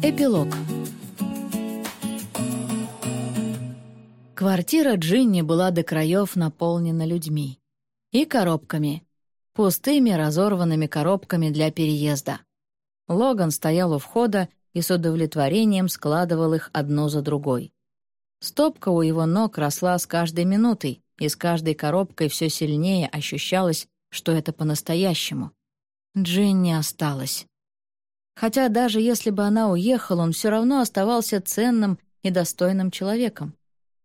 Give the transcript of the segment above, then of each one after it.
Эпилог Квартира Джинни была до краев наполнена людьми. И коробками. Пустыми разорванными коробками для переезда. Логан стоял у входа и с удовлетворением складывал их одну за другой. Стопка у его ног росла с каждой минутой, и с каждой коробкой все сильнее ощущалось, что это по-настоящему. Джинни осталась. Хотя даже если бы она уехала, он все равно оставался ценным и достойным человеком.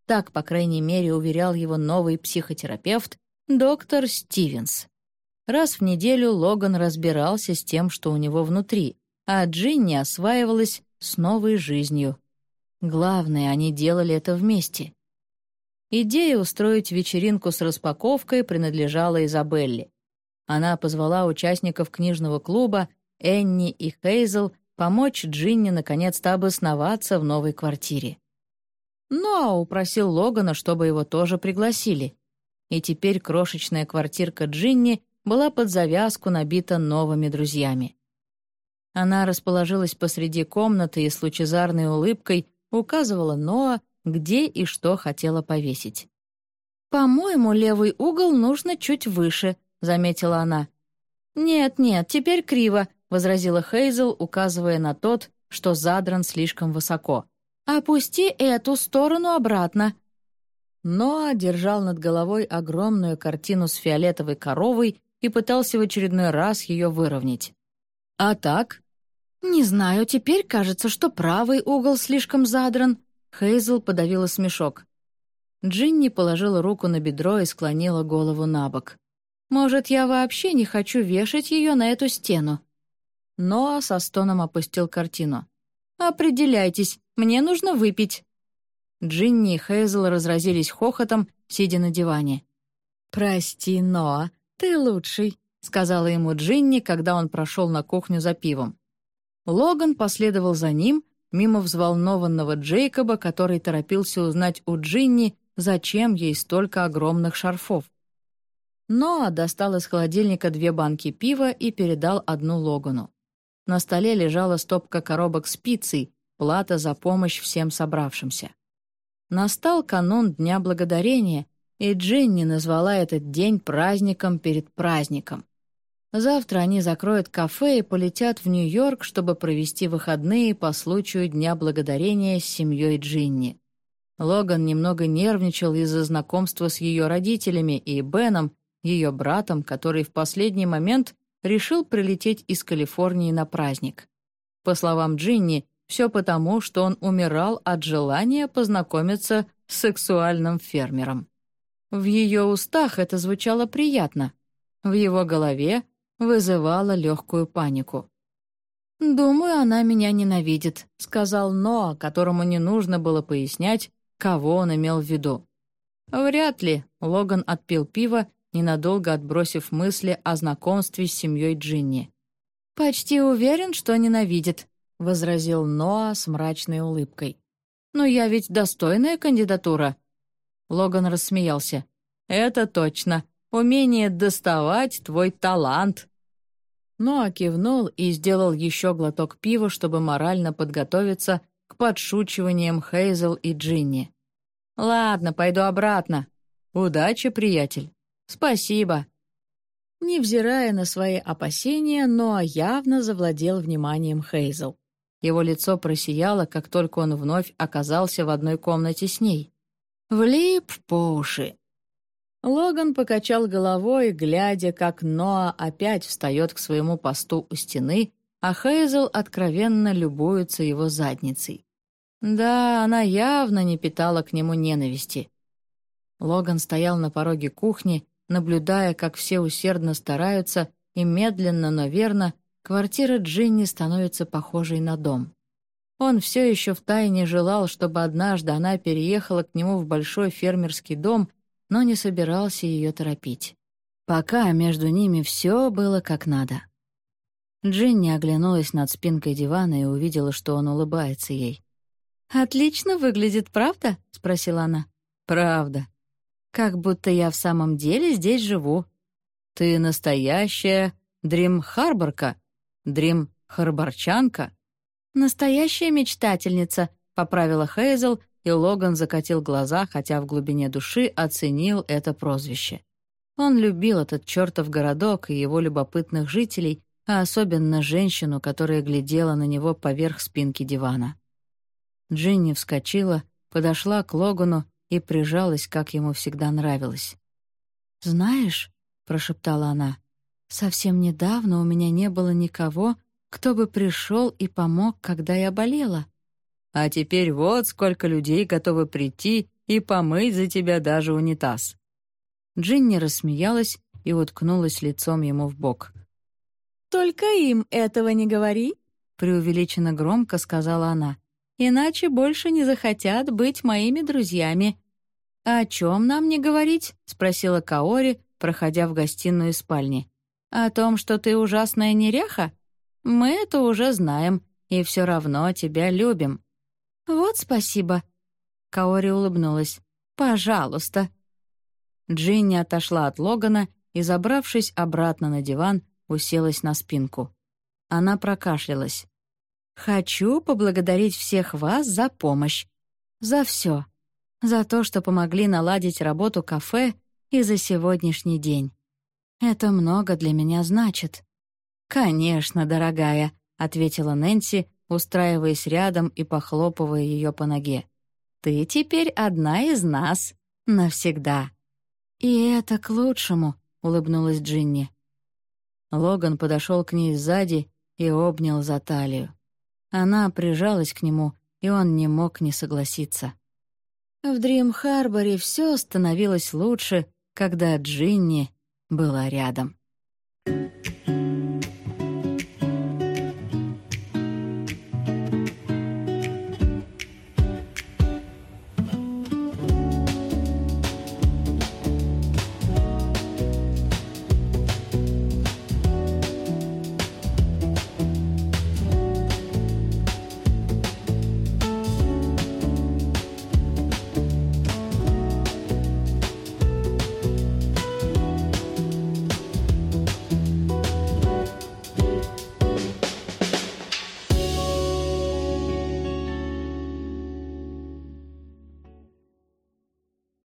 Так, по крайней мере, уверял его новый психотерапевт, доктор Стивенс. Раз в неделю Логан разбирался с тем, что у него внутри, а Джинни осваивалась с новой жизнью. Главное, они делали это вместе. Идея устроить вечеринку с распаковкой принадлежала Изабелле. Она позвала участников книжного клуба, Энни и Хейзел, помочь Джинни наконец-то обосноваться в новой квартире. Ноа упросил Логана, чтобы его тоже пригласили. И теперь крошечная квартирка Джинни была под завязку набита новыми друзьями. Она расположилась посреди комнаты и с лучезарной улыбкой указывала Ноа, где и что хотела повесить. «По-моему, левый угол нужно чуть выше», — заметила она. «Нет-нет, теперь криво», — возразила Хейзел, указывая на тот, что задран слишком высоко. «Опусти эту сторону обратно». Ноа держал над головой огромную картину с фиолетовой коровой и пытался в очередной раз ее выровнять. «А так?» «Не знаю, теперь кажется, что правый угол слишком задран». Хейзел подавила смешок. Джинни положила руку на бедро и склонила голову на бок. «Может, я вообще не хочу вешать ее на эту стену?» Ноа со стоном опустил картину. «Определяйтесь, мне нужно выпить». Джинни и Хейзел разразились хохотом, сидя на диване. «Прости, Ноа, ты лучший», — сказала ему Джинни, когда он прошел на кухню за пивом. Логан последовал за ним, мимо взволнованного Джейкоба, который торопился узнать у Джинни, зачем ей столько огромных шарфов. Ноа достал из холодильника две банки пива и передал одну Логану. На столе лежала стопка коробок с пиццей, плата за помощь всем собравшимся. Настал канун Дня Благодарения, и Джинни назвала этот день праздником перед праздником. Завтра они закроют кафе и полетят в Нью-Йорк, чтобы провести выходные по случаю Дня Благодарения с семьей Джинни. Логан немного нервничал из-за знакомства с ее родителями и Беном, ее братом, который в последний момент решил прилететь из Калифорнии на праздник. По словам Джинни, все потому, что он умирал от желания познакомиться с сексуальным фермером. В ее устах это звучало приятно. В его голове вызывала легкую панику. «Думаю, она меня ненавидит», — сказал Ноа, которому не нужно было пояснять, кого он имел в виду. «Вряд ли», — Логан отпил пиво, ненадолго отбросив мысли о знакомстве с семьей Джинни. «Почти уверен, что ненавидит», — возразил Ноа с мрачной улыбкой. «Но я ведь достойная кандидатура». Логан рассмеялся. «Это точно. Умение доставать — твой талант». Ноа кивнул и сделал еще глоток пива, чтобы морально подготовиться к подшучиваниям Хейзел и Джинни. «Ладно, пойду обратно. Удачи, приятель. Спасибо». Невзирая на свои опасения, Ноа явно завладел вниманием Хейзел. Его лицо просияло, как только он вновь оказался в одной комнате с ней. Влип по уши. Логан покачал головой, глядя, как Ноа опять встает к своему посту у стены, а Хейзел откровенно любуется его задницей. Да, она явно не питала к нему ненависти. Логан стоял на пороге кухни, наблюдая, как все усердно стараются, и медленно, но верно, квартира Джинни становится похожей на дом. Он все еще втайне желал, чтобы однажды она переехала к нему в большой фермерский дом — но не собирался ее торопить. Пока между ними все было как надо. Джинни оглянулась над спинкой дивана и увидела, что он улыбается ей. «Отлично выглядит, правда?» — спросила она. «Правда. Как будто я в самом деле здесь живу. Ты настоящая Дрим-Харборка, Дрим-Харборчанка». «Настоящая мечтательница», — поправила Хейзел, и Логан закатил глаза, хотя в глубине души оценил это прозвище. Он любил этот чертов городок и его любопытных жителей, а особенно женщину, которая глядела на него поверх спинки дивана. Джинни вскочила, подошла к Логану и прижалась, как ему всегда нравилось. «Знаешь», — прошептала она, — «совсем недавно у меня не было никого, кто бы пришел и помог, когда я болела». «А теперь вот сколько людей готовы прийти и помыть за тебя даже унитаз». Джинни рассмеялась и уткнулась лицом ему в бок. «Только им этого не говори», — преувеличенно громко сказала она. «Иначе больше не захотят быть моими друзьями». «О чем нам не говорить?» — спросила Каори, проходя в гостиную и спальни. «О том, что ты ужасная неряха? Мы это уже знаем, и все равно тебя любим». «Вот спасибо». Каори улыбнулась. «Пожалуйста». Джинни отошла от Логана и, забравшись обратно на диван, уселась на спинку. Она прокашлялась. «Хочу поблагодарить всех вас за помощь. За все. За то, что помогли наладить работу кафе и за сегодняшний день. Это много для меня значит». «Конечно, дорогая», — ответила Нэнси, устраиваясь рядом и похлопывая ее по ноге. «Ты теперь одна из нас. Навсегда». «И это к лучшему», — улыбнулась Джинни. Логан подошел к ней сзади и обнял за талию. Она прижалась к нему, и он не мог не согласиться. В Дрим-Харборе все становилось лучше, когда Джинни была рядом.